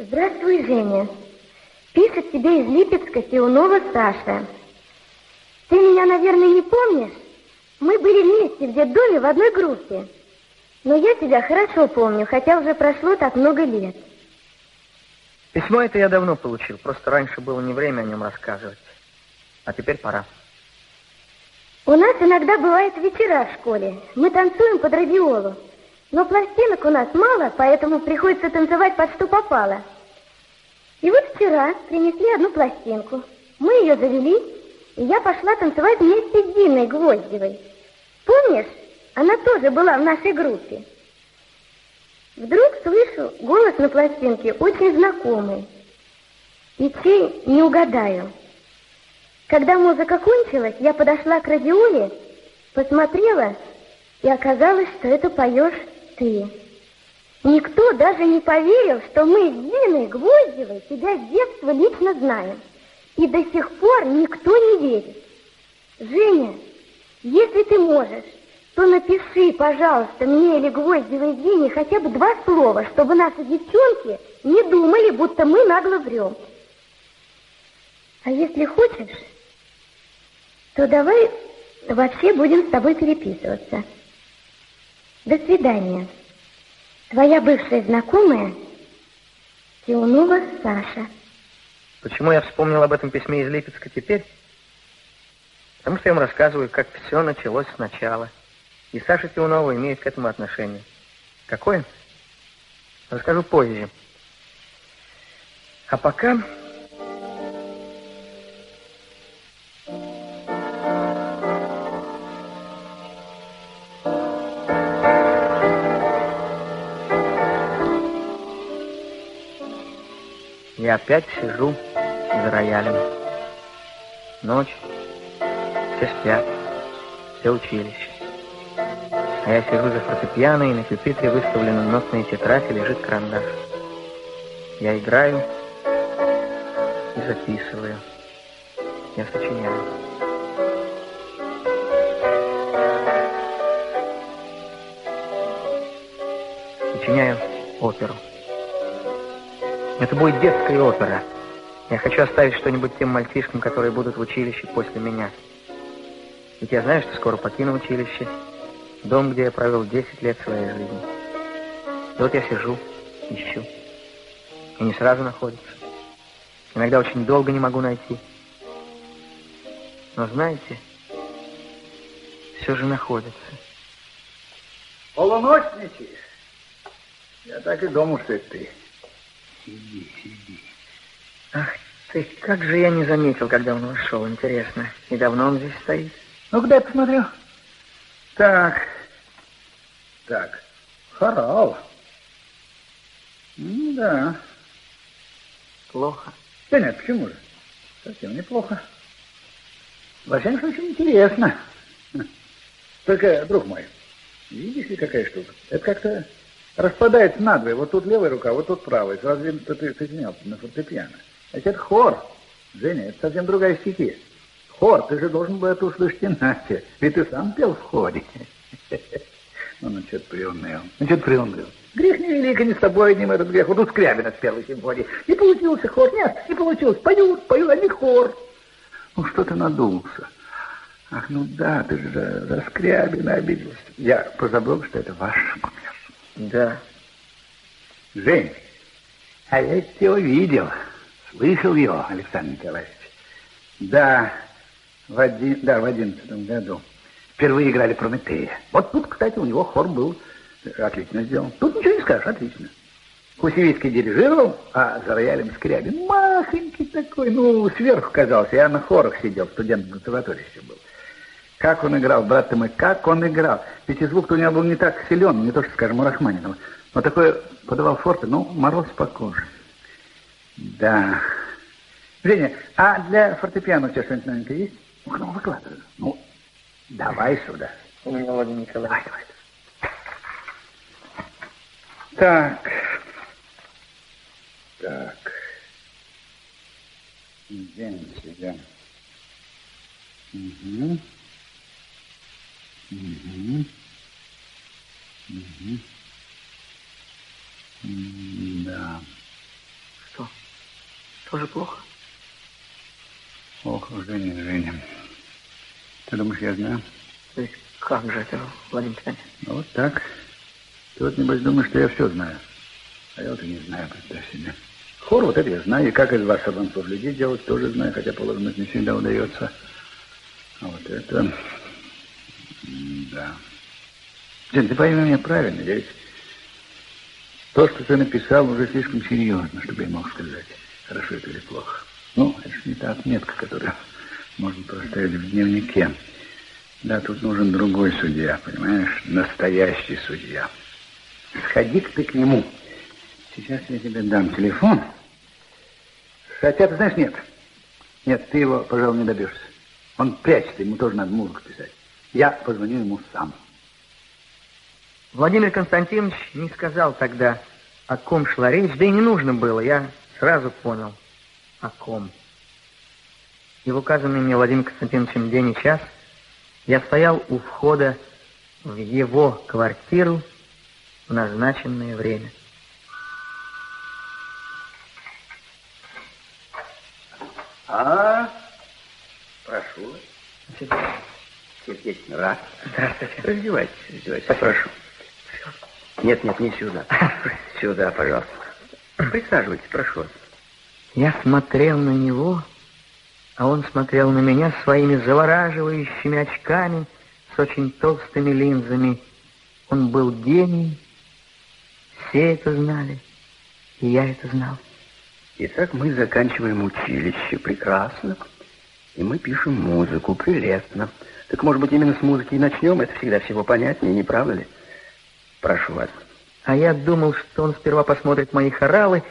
Здравствуй, Женя. Пишет тебе из Липецка Тиунова Саша. Ты меня, наверное, не помнишь? Мы были вместе в детдоме в одной группе. Но я тебя хорошо помню, хотя уже прошло так много лет. Письмо это я давно получил, просто раньше было не время о нем рассказывать. А теперь пора. У нас иногда бывают вечера в школе. Мы танцуем под радиолу. Но пластинок у нас мало, поэтому приходится танцевать под что попало. И вот вчера принесли одну пластинку. Мы ее завели, и я пошла танцевать вместе с Диной Гвоздевой. Помнишь, она тоже была в нашей группе. Вдруг слышу голос на пластинке очень знакомый. И чей не угадаю. Когда музыка кончилась, я подошла к радиоле, посмотрела, и оказалось, что это поешь ты. Никто даже не поверил, что мы с Диной Гвоздевой тебя с детства лично знаем. И до сих пор никто не верит. Женя, если ты можешь, то напиши, пожалуйста, мне или Гвоздевой Дине хотя бы два слова, чтобы наши девчонки не думали, будто мы нагло врем. А если хочешь, то давай вообще будем с тобой переписываться. До свидания. Твоя бывшая знакомая Тиунова Саша. Почему я вспомнил об этом письме из Липецка теперь? Потому что я вам рассказываю, как все началось сначала. И Саша Тиунова имеет к этому отношение. Какое? Расскажу позже. А пока... Я опять сижу за роялем. Ночь, все спят, все училище. А я сижу за фортепиано, и на пюпитре выставленном нотной тетрадь лежит карандаш. Я играю и записываю. Я сочиняю. Сочиняю оперу. Это будет детская опера. Я хочу оставить что-нибудь тем мальчишкам, которые будут в училище после меня. Ведь я знаю, что скоро покину училище, дом, где я провел 10 лет своей жизни. И вот я сижу, ищу. И не сразу находится. Иногда очень долго не могу найти. Но знаете, все же находится. Полуночники. Я так и думал, что это ты. Сиди, сиди. Ах ты, как же я не заметил, когда он вошел, интересно. И давно он здесь стоит? Ну, куда я посмотрю? Так, так, хорал. М да. Плохо. Да нет, почему же? Совсем неплохо. Во всяком случае, интересно. Только, друг мой, видишь ли, какая штука? Это как-то распадается надвое. Вот тут левая рука, вот тут правая. Сразу видно, ты сочинял на фортепиано. Значит, это хор. Женя, это совсем другая стихия. Хор, ты же должен был это услышать иначе. Ведь ты сам пел в хоре. Ну, ну, что-то приуныл. Ну, что-то приуныл. Грех невелик, и не с тобой одним этот грех. Вот тут Скрябина в первой симфонии. Не получился хор. Нет, не получилось. Поют, поют, а не хор. Ну, что ты надулся? Ах, ну да, ты же за, за Скрябина обиделся. Я позабыл, что это ваш. Да. Жень, а я его видел. Слышал его, Александр Николаевич. Да, в, один, да, в одиннадцатом году. Впервые играли Прометея. Вот тут, кстати, у него хор был отлично сделан. Тут ничего не скажешь, отлично. Кусевицкий дирижировал, а за роялем Скрябин махонький такой, ну, сверху казался. Я на хорах сидел, студент в консерватории еще был. Как он играл, брат ты мой, как он играл. Ведь и звук-то у него был не так силен, не то, что, скажем, у Рахманинова. Но такое подавал форте, ну, мороз по коже. Да. Женя, а для фортепиано у тебя что-нибудь новенькое есть? Ну, ну, выкладывай. Ну, давай сюда. У меня, Владимир Николаевич. Давай, давай. Так. Так. День себя. Угу. Угу. Угу. Да. Тоже плохо? Ох, Женя, Женя. Ты думаешь, я знаю? То есть как же это, Владимир Петрович? Ну, вот так. Ты вот, небось, думаешь, что я все знаю. А я вот и не знаю, представь себе. Хор вот это я знаю, и как из вас сабанцов людей делать, тоже знаю, хотя положено не всегда удается. А вот это... Да. Жень, ты пойми меня правильно, ведь то, что ты написал, уже слишком серьезно, чтобы я мог сказать, хорошо это или плохо. Ну, это же не та отметка, которую можно проставить в дневнике. Да, тут нужен другой судья, понимаешь? Настоящий судья. Сходи-ка ты к нему. Сейчас я тебе дам телефон. Хотя, ты знаешь, нет. Нет, ты его, пожалуй, не добьешься. Он прячется, ему тоже надо музыку писать. Я позвоню ему сам. Владимир Константинович не сказал тогда, о ком шла речь, да и не нужно было, я сразу понял, о ком. И в указанный мне Владимиром Константиновичем день и час я стоял у входа в его квартиру в назначенное время. А, прошу. Сердечно рад. Здравствуйте. Раздевайтесь, раздевайтесь. Прошу. Нет, нет, не сюда. Сюда, пожалуйста. Присаживайтесь, прошу. Я смотрел на него, а он смотрел на меня своими завораживающими очками с очень толстыми линзами. Он был гений, все это знали, и я это знал. Итак, мы заканчиваем училище. Прекрасно. И мы пишем музыку. Прелестно. Так, может быть, именно с музыки и начнем? Это всегда всего понятнее, не правда ли? Прошу вас. А я думал, что он сперва посмотрит мои хоралы,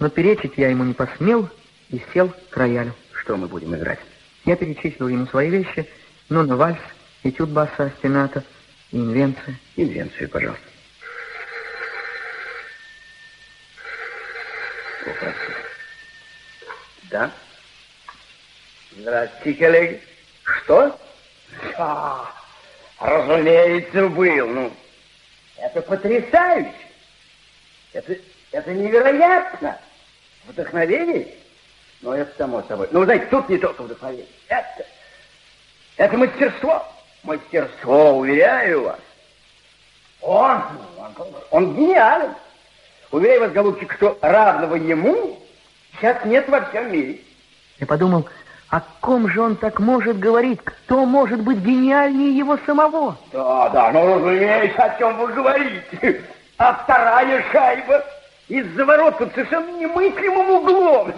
но перечить я ему не посмел и сел к роялю. Что мы будем играть? Я перечислил ему свои вещи, ну, на вальс, этюд баса, стената, инвенция. Инвенцию, пожалуйста. Да? Здравствуйте, коллеги. Что? А, разумеется, был. Ну, это потрясающе. Это, это невероятно. Вдохновение? Ну, это само собой. Ну, знаете, тут не только вдохновение. Это, это мастерство. Мастерство, уверяю вас. Он, он, он гениален. Уверяю вас, голубчик, что равного ему сейчас нет во всем мире. Я подумал, о ком же он так может говорить? Кто может быть гениальнее его самого? Да, да, ну, разумеется, о чем вы говорите. А вторая шайба из-за ворот под совершенно немыслимым углом.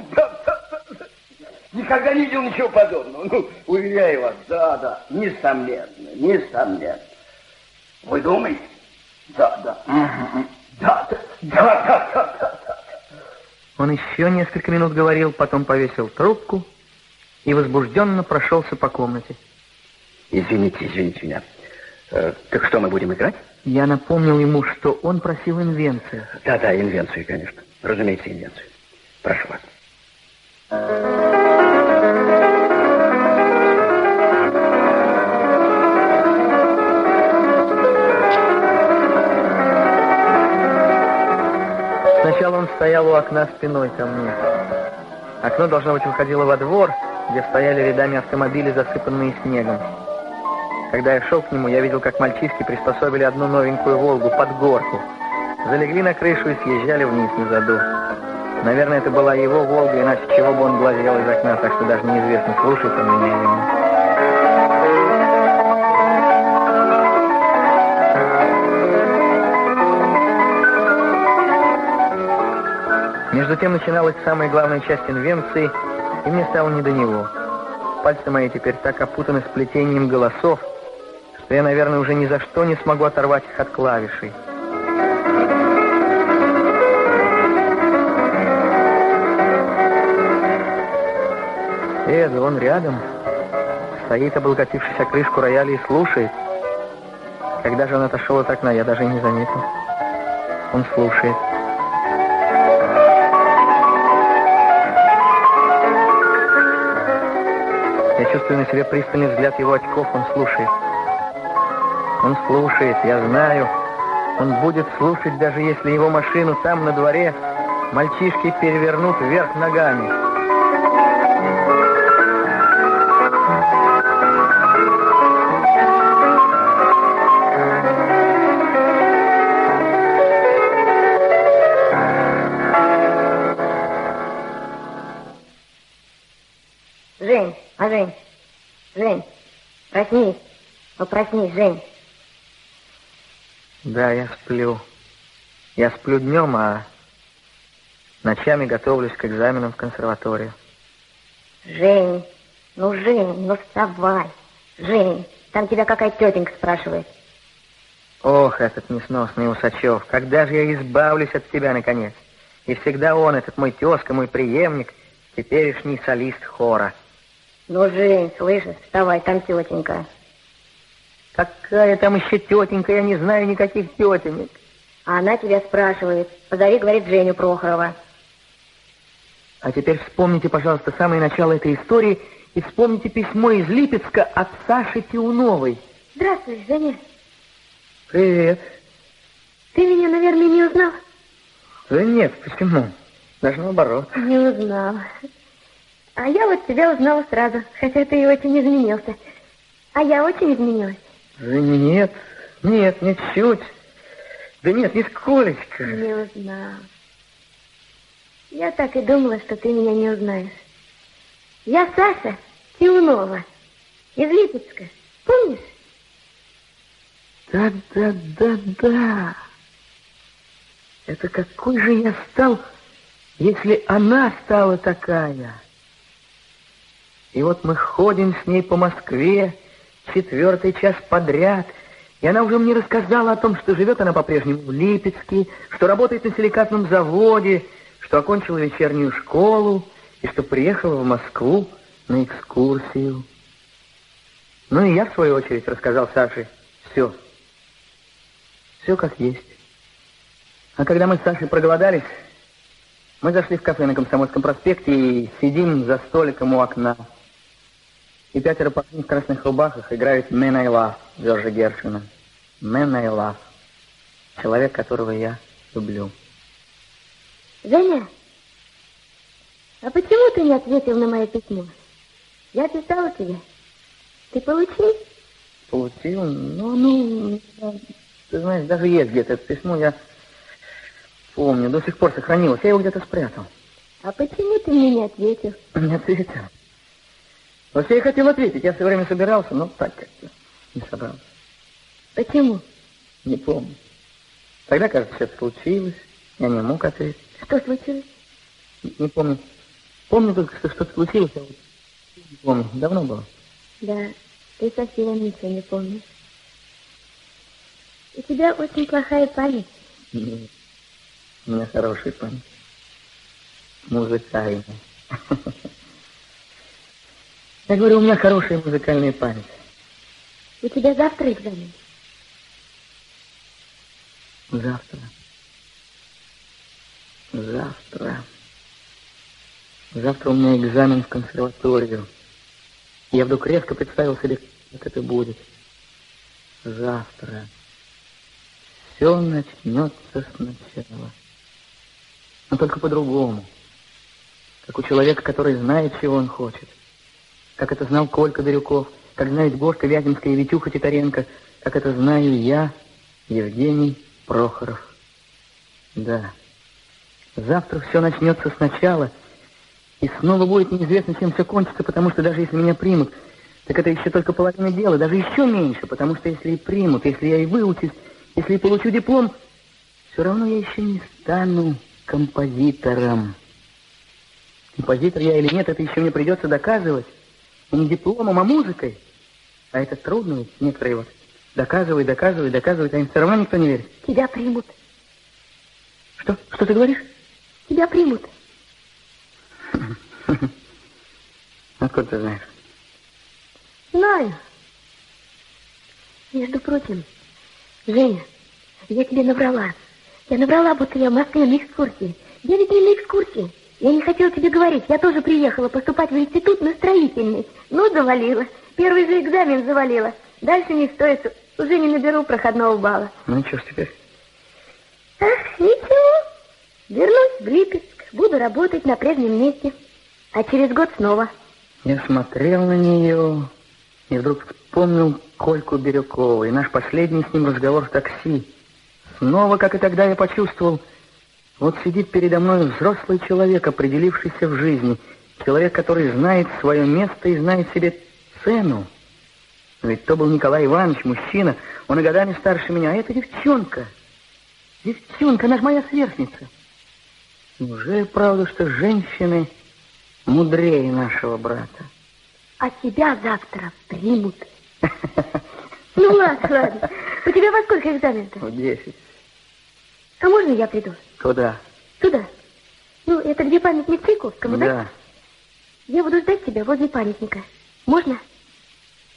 Никогда не видел ничего подобного. Ну, уверяю вас, да, да, несомненно, несомненно. Вы думаете? Да, да. Да, да, да, да, да, да. Он еще несколько минут говорил, потом повесил трубку и возбужденно прошелся по комнате. Извините, извините меня. Э, так что мы будем играть? Я напомнил ему, что он просил инвенцию. Да, да, инвенцию, конечно. Разумеется, инвенцию. Прошу вас. Сначала он стоял у окна спиной ко мне. Окно, должно быть, выходило во двор, где стояли рядами автомобили, засыпанные снегом. Когда я шел к нему, я видел, как мальчишки приспособили одну новенькую «Волгу» под горку. Залегли на крышу и съезжали вниз на заду. Наверное, это была его «Волга», иначе чего бы он глазел из окна, так что даже неизвестно, слушает он меня или нет. Между тем начиналась самая главная часть инвенции, и мне стало не до него. Пальцы мои теперь так опутаны сплетением голосов, что я, наверное, уже ни за что не смогу оторвать их от клавишей. Эда, он рядом, стоит, облокотившись о крышку рояля и слушает. Когда же он отошел от окна, я даже и не заметил. Он слушает. Я чувствую на себе пристальный взгляд его очков, он слушает. Он слушает, я знаю. Он будет слушать, даже если его машину там на дворе мальчишки перевернут вверх ногами. Проснись. Ну, проснись, Жень. Да, я сплю. Я сплю днем, а ночами готовлюсь к экзаменам в консерваторию. Жень, ну, Жень, ну вставай. Жень, там тебя какая тетенька спрашивает. Ох, этот несносный Усачев, когда же я избавлюсь от тебя, наконец? И всегда он, этот мой тезка, мой преемник, теперешний солист хора. Ну, Жень, слышишь, вставай, там тетенька. Какая там еще тетенька, я не знаю никаких тетенек. А она тебя спрашивает. Позови, говорит, Женю Прохорова. А теперь вспомните, пожалуйста, самое начало этой истории и вспомните письмо из Липецка от Саши Тиуновой. Здравствуй, Женя. Привет. Ты меня, наверное, не узнал? Да нет, почему? Даже наоборот. Не узнал. А я вот тебя узнала сразу, хотя ты и очень изменился. А я очень изменилась. Да нет, нет, ничуть. Да нет, нисколечко. Не узнал. Я так и думала, что ты меня не узнаешь. Я Саша Тиунова из Липецка. Помнишь? Да-да-да-да. Это какой же я стал, если она стала такая? И вот мы ходим с ней по Москве четвертый час подряд, и она уже мне рассказала о том, что живет она по-прежнему в Липецке, что работает на силикатном заводе, что окончила вечернюю школу и что приехала в Москву на экскурсию. Ну и я, в свою очередь, рассказал Саше все. Все как есть. А когда мы с Сашей проголодались, мы зашли в кафе на Комсомольском проспекте и сидим за столиком у окна. И пятеро парней в красных рубахах играют «Man I Love» Джорджа Гершвина. «Man I Love». Человек, которого я люблю. Женя, а почему ты не ответил на мое письмо? Я писала тебе. Ты получил? Получил? Ну, ну, ты знаешь, даже есть где-то это письмо, я помню, до сих пор сохранилось. Я его где-то спрятал. А почему ты мне не ответил? Не ответил. Вообще я хотел ответить, я все время собирался, но так как-то не собрался. Почему? Не помню. Тогда, кажется, все случилось, я не мог ответить. Что случилось? Не, не помню. Помню только, что что-то случилось, а вот не помню. Давно было. Да, ты совсем ничего не помнишь. У тебя очень плохая память. Нет. У меня хорошая память. Музыкальная. Я говорю, у меня хорошая музыкальная память. У тебя завтра экзамен? Завтра. Завтра. Завтра у меня экзамен в консерваторию. Я вдруг резко представил себе, как это будет. Завтра. Все начнется сначала. Но только по-другому. Как у человека, который знает, чего он хочет. Как это знал Колька Бирюков, как знает Гошка Вяземская и Витюха Титаренко, как это знаю я, Евгений Прохоров. Да. Завтра все начнется сначала, и снова будет неизвестно, чем все кончится, потому что даже если меня примут, так это еще только половина дела, даже еще меньше, потому что если и примут, если я и выучусь, если и получу диплом, все равно я еще не стану композитором. Композитор я или нет, это еще мне придется доказывать. Не дипломом, а музыкой. А это трудно ведь некоторые вот доказывают, доказывают, доказывают, а им все равно никто не верит. Тебя примут. Что? Что ты говоришь? Тебя примут. Откуда ты знаешь? Знаю. Между прочим, Женя, я тебе набрала. Я набрала, будто я в Москве на экскурсии. Я ведь не на экскурсии. Я не хотела тебе говорить. Я тоже приехала поступать в институт на строительный. Но завалила. Первый же экзамен завалила. Дальше не стоит. Уже не наберу проходного балла. Ну, и что ж теперь? Ах, ничего. Вернусь в Липецк. Буду работать на прежнем месте. А через год снова. Я смотрел на нее и вдруг вспомнил Кольку Бирюкова и наш последний с ним разговор в такси. Снова, как и тогда, я почувствовал, вот сидит передо мной взрослый человек, определившийся в жизни, Человек, который знает свое место и знает себе цену. Но ведь то был Николай Иванович, мужчина. Он и годами старше меня. А это девчонка. Девчонка, она же моя сверстница. Неужели правда, что женщины мудрее нашего брата? А тебя завтра примут. Ну ладно, ладно. У тебя во сколько экзамен-то? В десять. А можно я приду? Туда. Ну, это где памятник Чайковскому, да? Да. Я буду ждать тебя возле памятника. Можно?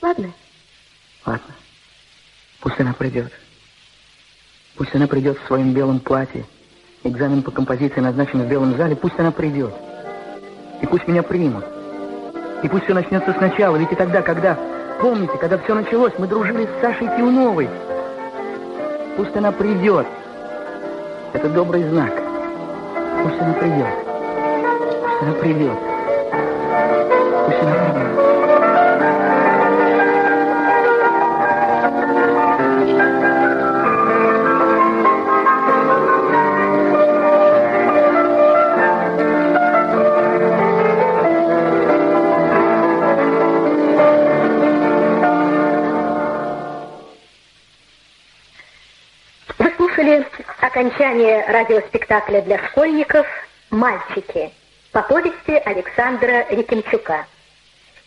Ладно. Ладно. Пусть она придет. Пусть она придет в своем белом платье. Экзамен по композиции назначен в белом зале. Пусть она придет. И пусть меня примут. И пусть все начнется сначала. Ведь и тогда, когда... Помните, когда все началось, мы дружили с Сашей Тиуновой. Пусть она придет. Это добрый знак. Пусть она придет. Пусть она придет. Пусть она придет. Слушали окончание радиоспектакля для школьников «Мальчики» по повести Александра Рекимчука.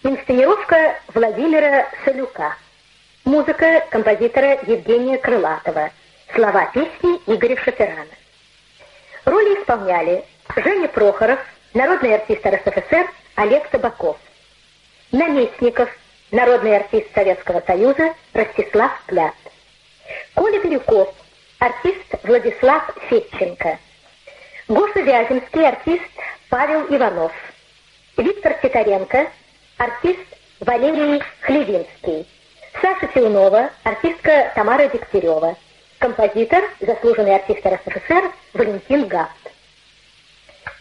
Инсценировка Владимира Солюка. Музыка композитора Евгения Крылатова. Слова песни Игоря Шаперана. Роли исполняли Женя Прохоров, народный артист РСФСР Олег Табаков. Наместников, народный артист Советского Союза Ростислав Плят. Коля Бирюков, артист Владислав Федченко. Гоша Вяземский, артист Павел Иванов. Виктор Титаренко, артист Валерий Хлевинский. Саша Тиунова, артистка Тамара Дегтярева. Композитор, заслуженный артист РСФСР Валентин Гафт.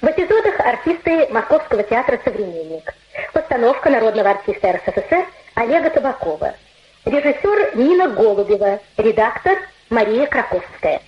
В эпизодах артисты Московского театра «Современник». Постановка народного артиста РСФСР Олега Табакова. Режиссер Нина Голубева. Редактор Мария Краковская.